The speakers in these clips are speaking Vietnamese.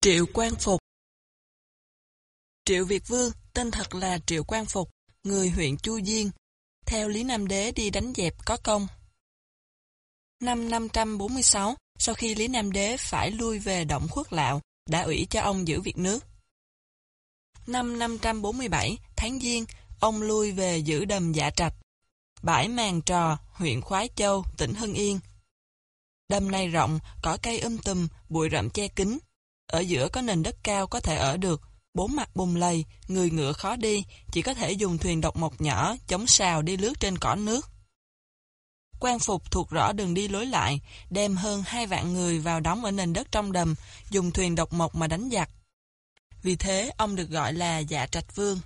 Triệu Quang Phục Triệu Việt Vương, tên thật là Triệu Quang Phục, người huyện Chu Diên, theo Lý Nam Đế đi đánh dẹp có công. Năm 546, sau khi Lý Nam Đế phải lui về động khuất lạo, đã ủy cho ông giữ việc nước. Năm 547, tháng Giêng, ông lui về giữ đầm dạ trạch, bãi màng trò, huyện Khoái Châu, tỉnh Hưng Yên. Đầm này rộng, cỏ cây um tùm, bụi rậm che kín. Ở giữa có nền đất cao có thể ở được, bốn mặt bùng lầy, người ngựa khó đi, chỉ có thể dùng thuyền độc mộc nhỏ, chống sào đi lướt trên cỏ nước. Quan phục thuộc rõ đường đi lối lại, đem hơn hai vạn người vào đóng ở nền đất trong đầm, dùng thuyền độc mộc mà đánh giặc. Vì thế, ông được gọi là Dạ Trạch Vương.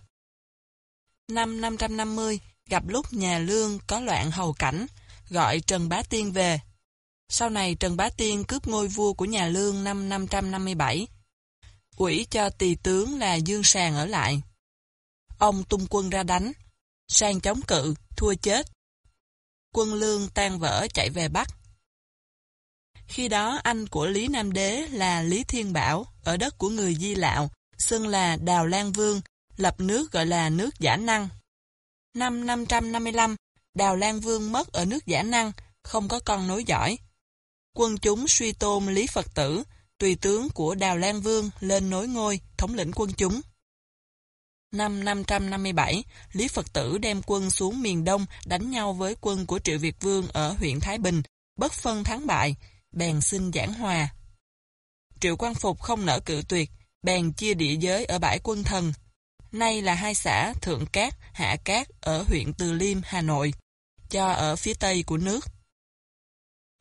Năm 550, gặp lúc nhà Lương có loạn hầu cảnh, gọi Trần Bá Tiên về. Sau này Trần Bá Tiên cướp ngôi vua của nhà Lương năm 557. Quỷ cho tỳ tướng là Dương Sàng ở lại. Ông tung quân ra đánh. Sàng chống cự, thua chết. Quân Lương tan vỡ chạy về Bắc. Khi đó anh của Lý Nam Đế là Lý Thiên Bảo ở đất của người Di Lạo, xưng là Đào Lan Vương, lập nước gọi là nước Giả Năng. Năm 555, Đào Lan Vương mất ở nước Giả Năng, không có con nối dõi. Quân chúng suy tôn Lý Phật Tử, tùy tướng của Đào Lan Vương lên nối ngôi, thống lĩnh quân chúng. Năm 557, Lý Phật Tử đem quân xuống miền Đông đánh nhau với quân của Triệu Việt Vương ở huyện Thái Bình, bất phân thắng bại, bèn xin giảng hòa. Triệu Quang Phục không nỡ cự tuyệt, bèn chia địa giới ở bãi quân thần. Nay là hai xã Thượng Cát, Hạ Cát ở huyện Từ Liêm, Hà Nội, cho ở phía tây của nước.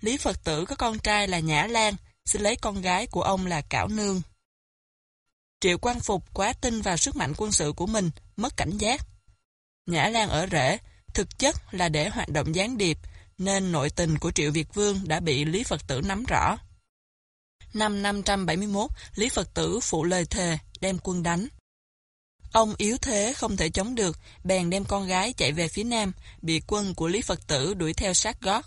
Lý Phật tử có con trai là Nhã Lan, xin lấy con gái của ông là Cảo Nương. Triệu Quang Phục quá tin vào sức mạnh quân sự của mình, mất cảnh giác. Nhã Lan ở rễ, thực chất là để hoạt động gián điệp, nên nội tình của Triệu Việt Vương đã bị Lý Phật tử nắm rõ. Năm 571, Lý Phật tử phụ lời thề, đem quân đánh. Ông yếu thế không thể chống được, bèn đem con gái chạy về phía nam, bị quân của Lý Phật tử đuổi theo sát gót.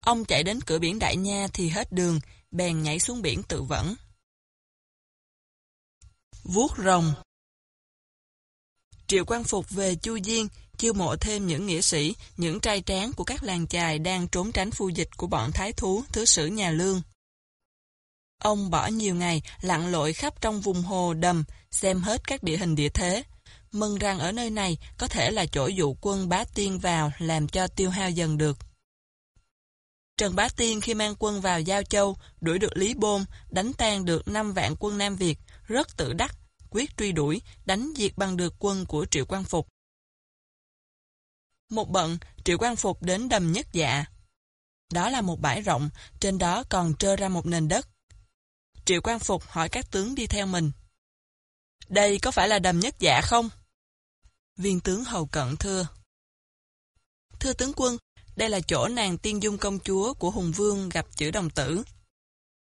Ông chạy đến cửa biển Đại Nha thì hết đường, bèn nhảy xuống biển tự vẫn. Vuốt rồng Triệu Quang Phục về Chu Diên, chiêu mộ thêm những nghĩa sĩ, những trai tráng của các làng chài đang trốn tránh phu dịch của bọn thái thú, thứ sử nhà lương. Ông bỏ nhiều ngày lặn lội khắp trong vùng hồ đầm, xem hết các địa hình địa thế. Mừng rằng ở nơi này có thể là chỗ dụ quân bá tiên vào làm cho tiêu hao dần được. Trần Bá Tiên khi mang quân vào Giao Châu, đuổi được Lý Bôn, đánh tan được 5 vạn quân Nam Việt, rất tự đắc, quyết truy đuổi, đánh diệt bằng được quân của Triệu Quang Phục. Một bận, Triệu Quang Phục đến đầm nhất dạ. Đó là một bãi rộng, trên đó còn trơ ra một nền đất. Triệu Quang Phục hỏi các tướng đi theo mình. Đây có phải là đầm nhất dạ không? Viên tướng hầu cận thưa. Thưa tướng quân, đây là chỗ nàng tiên dung công chúa của Hùng Vương gặp chữ đồng tử.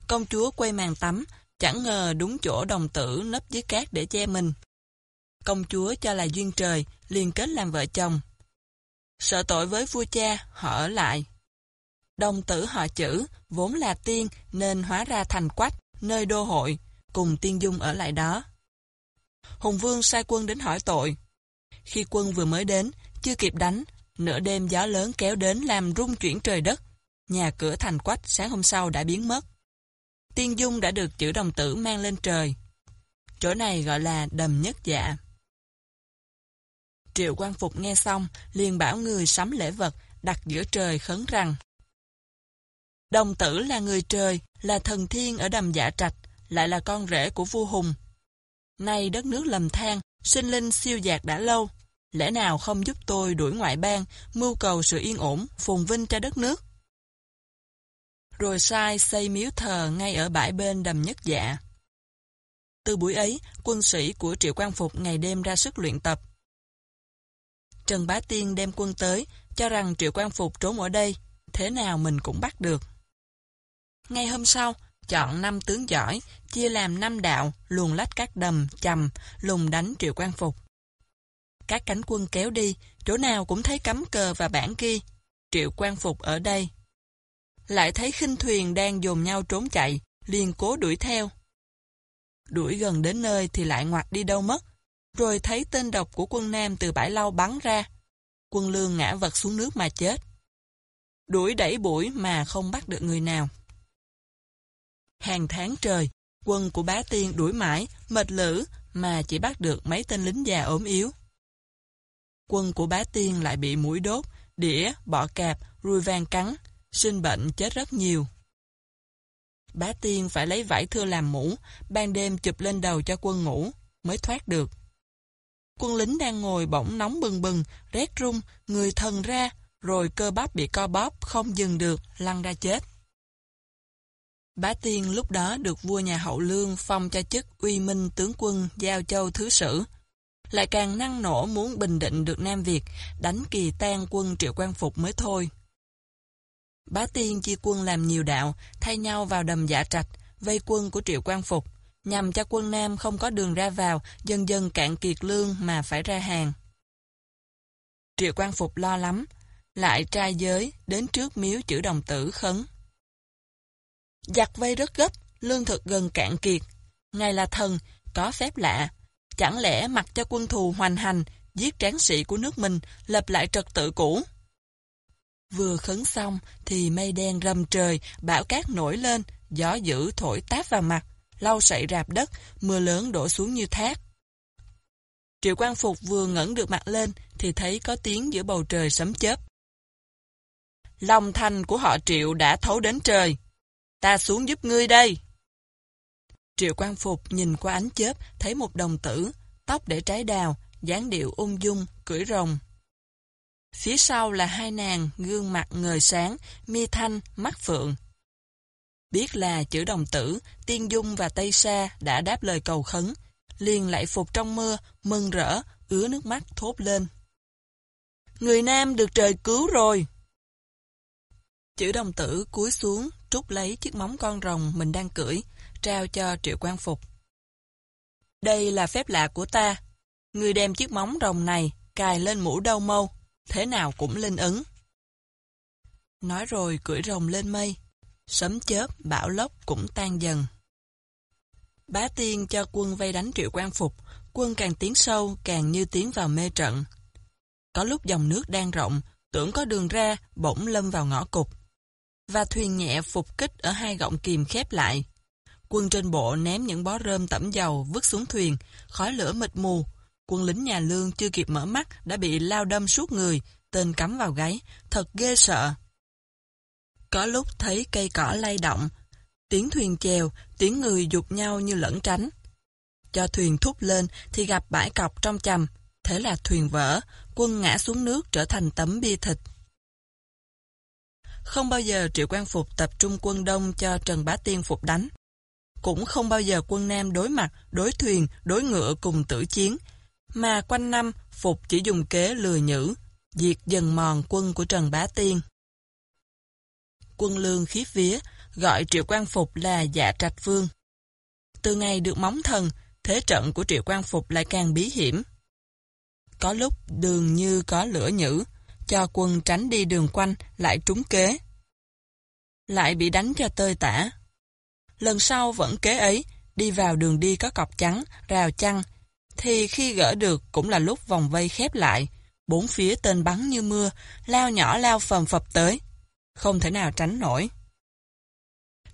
Công chúa quay màn tắm, chẳng ngờ đúng chỗ đồng tử nấp dưới cát để che mình. Công chúa cho là duyên trời, liên kết làm vợ chồng. Sợ tội với vua cha, họ ở lại. Đồng tử họ chữ, vốn là tiên nên hóa ra thành quách, nơi đô hội, cùng tiên dung ở lại đó. Hùng Vương sai quân đến hỏi tội. Khi quân vừa mới đến, chưa kịp đánh, Nửa đêm gió lớn kéo đến làm rung chuyển trời đất. Nhà cửa thành quách sáng hôm sau đã biến mất. Tiên dung đã được chữ đồng tử mang lên trời. Chỗ này gọi là đầm nhất dạ. Triệu quan Phục nghe xong, liền bảo người sắm lễ vật, đặt giữa trời khấn rằng. Đồng tử là người trời, là thần thiên ở đầm dạ trạch, lại là con rể của vua Hùng. Nay đất nước lầm than, sinh linh siêu dạt đã lâu, lẽ nào không giúp tôi đuổi ngoại bang, mưu cầu sự yên ổn, phồn vinh cho đất nước? Rồi sai xây miếu thờ ngay ở bãi bên đầm nhất dạ. Từ buổi ấy, quân sĩ của Triệu Quang Phục ngày đêm ra sức luyện tập. Trần Bá Tiên đem quân tới, cho rằng Triệu Quang Phục trốn ở đây, thế nào mình cũng bắt được. Ngay hôm sau, chọn năm tướng giỏi, chia làm năm đạo, luồn lách các đầm, chầm, lùng đánh Triệu Quang Phục. Các cánh quân kéo đi, chỗ nào cũng thấy cắm cờ và bản ghi. Triệu quan phục ở đây. Lại thấy khinh thuyền đang dồn nhau trốn chạy, liền cố đuổi theo. Đuổi gần đến nơi thì lại ngoặt đi đâu mất, rồi thấy tên độc của quân Nam từ bãi lau bắn ra. Quân Lương ngã vật xuống nước mà chết. Đuổi đẩy buổi mà không bắt được người nào. Hàng tháng trời, quân của bá tiên đuổi mãi, mệt lử mà chỉ bắt được mấy tên lính già ốm yếu. Quân của bá tiên lại bị mũi đốt, đĩa, bọ cạp, ruồi vàng cắn, sinh bệnh chết rất nhiều. Bá tiên phải lấy vải thưa làm mũ, ban đêm chụp lên đầu cho quân ngủ, mới thoát được. Quân lính đang ngồi bỗng nóng bừng bừng, rét run, người thần ra, rồi cơ bắp bị co bóp, không dừng được, lăn ra chết. Bá Tiên lúc đó được vua nhà hậu lương phong cho chức uy minh tướng quân Giao Châu Thứ Sử. Lại càng năng nổ muốn bình định được Nam Việt, đánh kỳ tan quân Triệu Quang Phục mới thôi. Bá Tiên chia quân làm nhiều đạo, thay nhau vào đầm dạ trạch, vây quân của Triệu Quang Phục, nhằm cho quân Nam không có đường ra vào, dần dần cạn kiệt lương mà phải ra hàng. Triệu Quang Phục lo lắm, lại trai giới đến trước miếu chữ đồng tử khấn. Giặc vây rất gấp, lương thực gần cạn kiệt. Ngài là thần, có phép lạ. Chẳng lẽ mặc cho quân thù hoành hành, giết tráng sĩ của nước mình, lập lại trật tự cũ? Vừa khấn xong thì mây đen rầm trời, bão cát nổi lên, gió dữ thổi táp vào mặt, lau sậy rạp đất, mưa lớn đổ xuống như thác. Triệu Quang Phục vừa ngẩng được mặt lên thì thấy có tiếng giữa bầu trời sấm chớp. Lòng thành của họ Triệu đã thấu đến trời. Ta xuống giúp ngươi đây. Triệu Quang Phục nhìn qua ánh chớp, thấy một đồng tử, tóc để trái đào, dáng điệu ung dung, cưỡi rồng. Phía sau là hai nàng, gương mặt ngời sáng, mi thanh, mắt phượng. Biết là chữ đồng tử, Tiên Dung và Tây Sa đã đáp lời cầu khấn, liền lại phục trong mưa, mừng rỡ, ứa nước mắt thốt lên. Người nam được trời cứu rồi. Chữ đồng tử cúi xuống, trút lấy chiếc móng con rồng mình đang cưỡi, trao cho Triệu Quang Phục. Đây là phép lạ của ta. Người đem chiếc móng rồng này cài lên mũ đau mâu, thế nào cũng linh ứng. Nói rồi cưỡi rồng lên mây, sấm chớp, bão lốc cũng tan dần. Bá tiên cho quân vây đánh Triệu Quang Phục, quân càng tiến sâu càng như tiến vào mê trận. Có lúc dòng nước đang rộng, tưởng có đường ra, bỗng lâm vào ngõ cục và thuyền nhẹ phục kích ở hai gọng kìm khép lại. Quân trên bộ ném những bó rơm tẩm dầu vứt xuống thuyền, khói lửa mịt mù. Quân lính nhà lương chưa kịp mở mắt đã bị lao đâm suốt người, tên cắm vào gáy, thật ghê sợ. Có lúc thấy cây cỏ lay động, tiếng thuyền chèo, tiếng người dục nhau như lẫn tránh. Cho thuyền thúc lên thì gặp bãi cọc trong chầm, thế là thuyền vỡ, quân ngã xuống nước trở thành tấm bia thịt. Không bao giờ Triệu Quang Phục tập trung quân đông cho Trần Bá Tiên phục đánh. Cũng không bao giờ quân Nam đối mặt, đối thuyền, đối ngựa cùng tử chiến, mà quanh năm Phục chỉ dùng kế lừa nhữ, diệt dần mòn quân của Trần Bá Tiên. Quân lương khiếp vía, gọi Triệu Quang Phục là dạ trạch vương. Từ ngày được móng thần, thế trận của Triệu Quang Phục lại càng bí hiểm. Có lúc đường như có lửa nhữ, cho quân tránh đi đường quanh, lại trúng kế. Lại bị đánh cho tơi tả. Lần sau vẫn kế ấy, đi vào đường đi có cọc trắng, rào chăng, thì khi gỡ được cũng là lúc vòng vây khép lại, bốn phía tên bắn như mưa, lao nhỏ lao phầm phập tới. Không thể nào tránh nổi.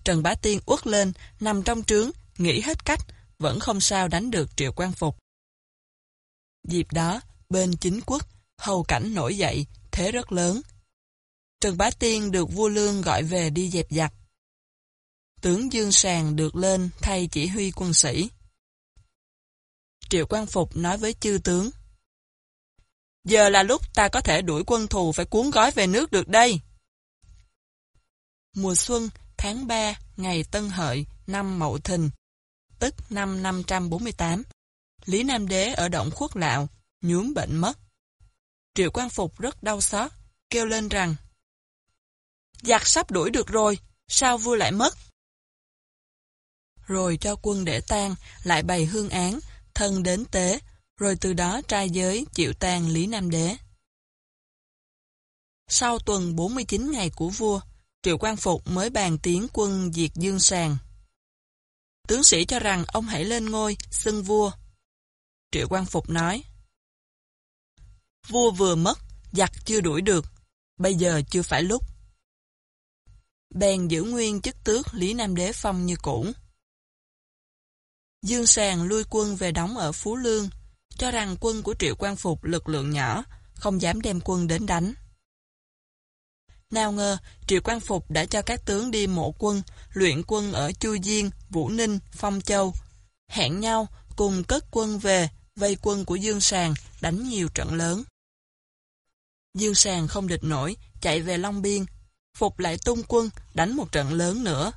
Trần Bá Tiên uất lên, nằm trong trướng, nghĩ hết cách, vẫn không sao đánh được Triệu Quang Phục. Dịp đó, bên chính quốc, hầu cảnh nổi dậy, thế rất lớn. Trần Bá Tiên được vua Lương gọi về đi dẹp giặc. Tướng Dương Sàng được lên thay chỉ huy quân sĩ. Triệu Quang Phục nói với chư tướng. Giờ là lúc ta có thể đuổi quân thù phải cuốn gói về nước được đây. Mùa xuân, tháng 3, ngày Tân Hợi, năm Mậu Thìn, tức năm 548, Lý Nam Đế ở động khuất lạo, nhuốm bệnh mất. Triệu Quang Phục rất đau xót, kêu lên rằng Giặc sắp đuổi được rồi, sao vua lại mất? Rồi cho quân để tang, lại bày hương án, thân đến tế, rồi từ đó trai giới chịu tang Lý Nam Đế. Sau tuần 49 ngày của vua, Triệu Quang Phục mới bàn tiến quân diệt Dương Sàng. Tướng sĩ cho rằng ông hãy lên ngôi, xưng vua. Triệu Quang Phục nói, Vua vừa mất, giặc chưa đuổi được, bây giờ chưa phải lúc. Bèn giữ nguyên chức tước Lý Nam Đế phong như cũ. Dương Sàng lui quân về đóng ở Phú Lương, cho rằng quân của Triệu Quang Phục lực lượng nhỏ, không dám đem quân đến đánh. Nào ngờ, Triệu Quang Phục đã cho các tướng đi mộ quân, luyện quân ở Chu Diên, Vũ Ninh, Phong Châu. Hẹn nhau cùng cất quân về, vây quân của Dương Sàng, đánh nhiều trận lớn. Dương Sàng không địch nổi, chạy về Long Biên. Phục lại tung quân, đánh một trận lớn nữa.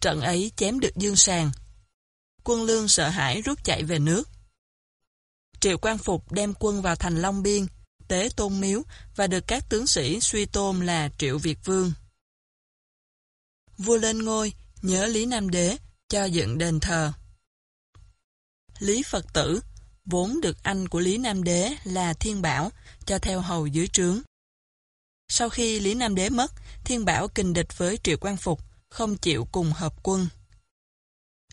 Trận ấy chém được Dương Sàng. Quân lương sợ hãi rút chạy về nước. Triệu Quang Phục đem quân vào thành Long Biên, tế tôn miếu và được các tướng sĩ suy tôn là Triệu Việt Vương. Vua lên ngôi, nhớ Lý Nam Đế, cho dựng đền thờ. Lý Phật tử, vốn được anh của Lý Nam Đế là Thiên Bảo, cho theo hầu dưới trướng. Sau khi Lý Nam Đế mất, Thiên Bảo kình địch với Triệu Quang Phục, không chịu cùng hợp quân.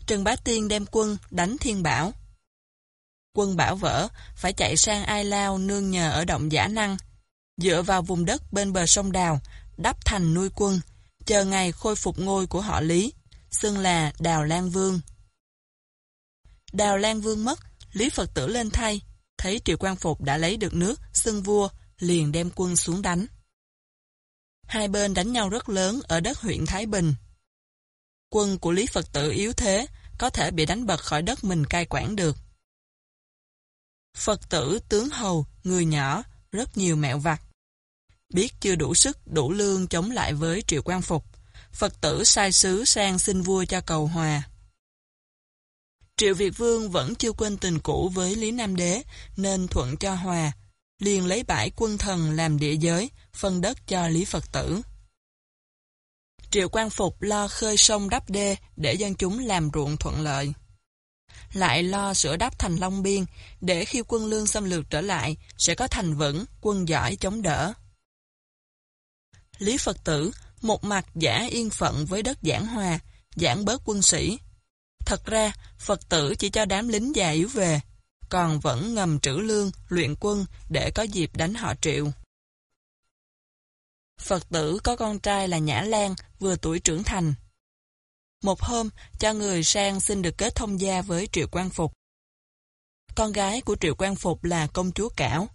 Trần Bá Tiên đem quân đánh Thiên Bảo. Quân bảo vỡ, phải chạy sang Ai Lao nương nhờ ở động giả năng, dựa vào vùng đất bên bờ sông Đào, đắp thành nuôi quân, chờ ngày khôi phục ngôi của họ Lý, xưng là Đào Lan Vương. Đào Lan Vương mất, Lý Phật tử lên thay, thấy Triệu Quang Phục đã lấy được nước, xưng vua, liền đem quân xuống đánh. Hai bên đánh nhau rất lớn ở đất huyện Thái Bình. Quân của Lý Phật tử yếu thế, có thể bị đánh bật khỏi đất mình cai quản được. Phật tử, tướng hầu, người nhỏ, rất nhiều mẹo vặt. Biết chưa đủ sức, đủ lương chống lại với Triệu Quang Phục, Phật tử sai sứ sang xin vua cho cầu hòa. Triệu Việt Vương vẫn chưa quên tình cũ với Lý Nam Đế, nên thuận cho hòa, liền lấy bãi quân thần làm địa giới, phân đất cho Lý Phật tử. Triệu Quang Phục lo khơi sông đắp đê để dân chúng làm ruộng thuận lợi. Lại lo sửa đắp thành Long Biên, để khi quân lương xâm lược trở lại, sẽ có thành vững, quân giỏi chống đỡ. Lý Phật tử, một mặt giả yên phận với đất giảng hòa, giảng bớt quân sĩ, Thật ra, Phật tử chỉ cho đám lính già yếu về, còn vẫn ngầm trữ lương, luyện quân để có dịp đánh họ triệu. Phật tử có con trai là Nhã Lan, vừa tuổi trưởng thành. Một hôm, cho người sang xin được kết thông gia với Triệu Quang Phục. Con gái của Triệu Quang Phục là công chúa Cảo.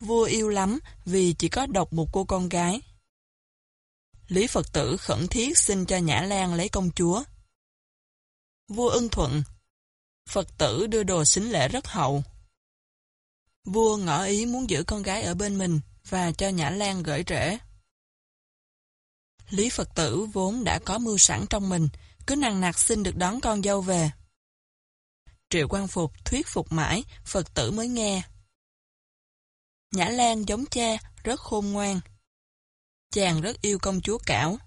Vua yêu lắm vì chỉ có độc một cô con gái. Lý Phật tử khẩn thiết xin cho Nhã Lan lấy công chúa. Vua ưng thuận. Phật tử đưa đồ xính lễ rất hậu. Vua ngỏ ý muốn giữ con gái ở bên mình và cho Nhã Lan gửi rễ. Lý Phật tử vốn đã có mưu sẵn trong mình, cứ nằng nặc xin được đón con dâu về. Triệu Quang Phục thuyết phục mãi, Phật tử mới nghe. Nhã Lan giống cha, rất khôn ngoan. Chàng rất yêu công chúa Cảo.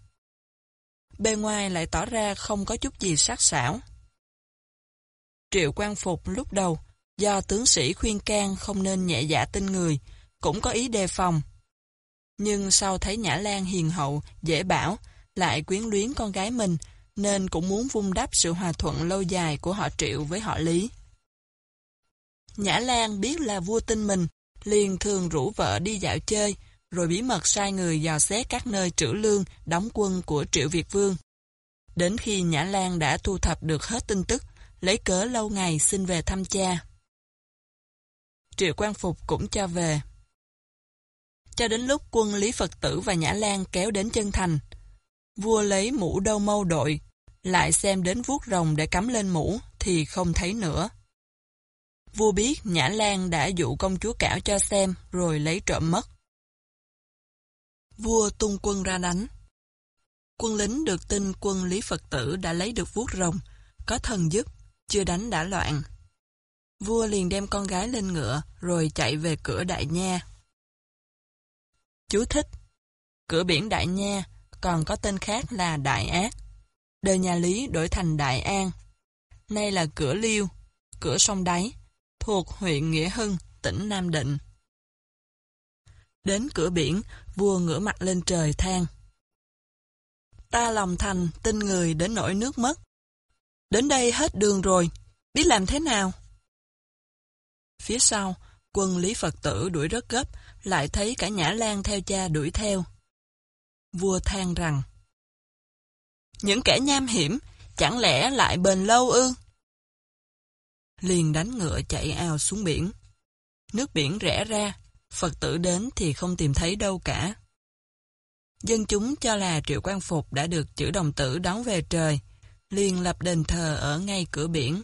Bề ngoài lại tỏ ra không có chút gì sắc sảo. Triệu Quang Phục lúc đầu, do tướng sĩ khuyên can không nên nhẹ dạ tin người, cũng có ý đề phòng. Nhưng sau thấy Nhã Lan hiền hậu, dễ bảo, lại quyến luyến con gái mình, nên cũng muốn vun đắp sự hòa thuận lâu dài của họ Triệu với họ Lý. Nhã Lan biết là vua tin mình, liền thường rủ vợ đi dạo chơi, rồi bí mật sai người dò xét các nơi trữ lương, đóng quân của Triệu Việt Vương. Đến khi Nhã Lan đã thu thập được hết tin tức, lấy cớ lâu ngày xin về thăm cha. Triệu Quang Phục cũng cho về. Cho đến lúc quân Lý Phật Tử và Nhã Lan kéo đến chân thành, vua lấy mũ đâu mâu đội, lại xem đến vuốt rồng để cắm lên mũ thì không thấy nữa. Vua biết Nhã Lan đã dụ công chúa cảo cho xem rồi lấy trộm mất. Vua tung quân ra đánh. Quân lính được tin quân Lý Phật Tử đã lấy được vuốt rồng, có thần giúp, chưa đánh đã loạn. Vua liền đem con gái lên ngựa, rồi chạy về cửa Đại Nha. Chú thích Cửa biển Đại Nha còn có tên khác là Đại Ác. Đời nhà Lý đổi thành Đại An. Nay là cửa Liêu, cửa sông Đáy, thuộc huyện Nghĩa Hưng, tỉnh Nam Định. Đến cửa biển, vua ngửa mặt lên trời than. Ta lòng thành, tin người đến nỗi nước mất. Đến đây hết đường rồi, biết làm thế nào? Phía sau, quân Lý Phật tử đuổi rất gấp, lại thấy cả Nhã Lan theo cha đuổi theo. Vua than rằng, Những kẻ nham hiểm, chẳng lẽ lại bền lâu ư? Liền đánh ngựa chạy ao xuống biển. Nước biển rẽ ra, Phật tử đến thì không tìm thấy đâu cả. Dân chúng cho là Triệu Quang Phục đã được chữ đồng tử đón về trời, liền lập đền thờ ở ngay cửa biển.